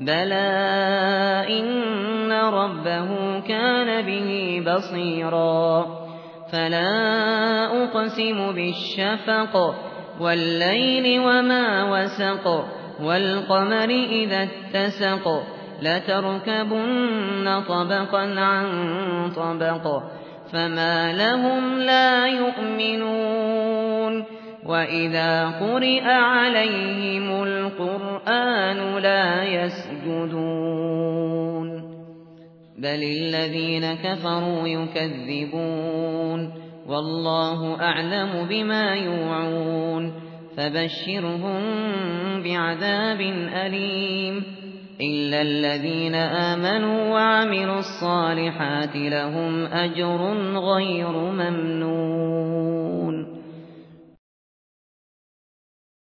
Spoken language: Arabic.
بلى إن ربه كان به بصيرا فلا أقسم بالشفق والليل وما وسق والقمر إذا اتسق لتركبن طبقا عن طبق فما لهم لا يؤمنون وإذا قرئ عليهم القرآن لا يسجدون بل الذين كفروا يكذبون والله أعلم بما يوعون فبشرهم بعذاب أليم إلا الذين آمنوا وعملوا الصالحات لهم أجر غير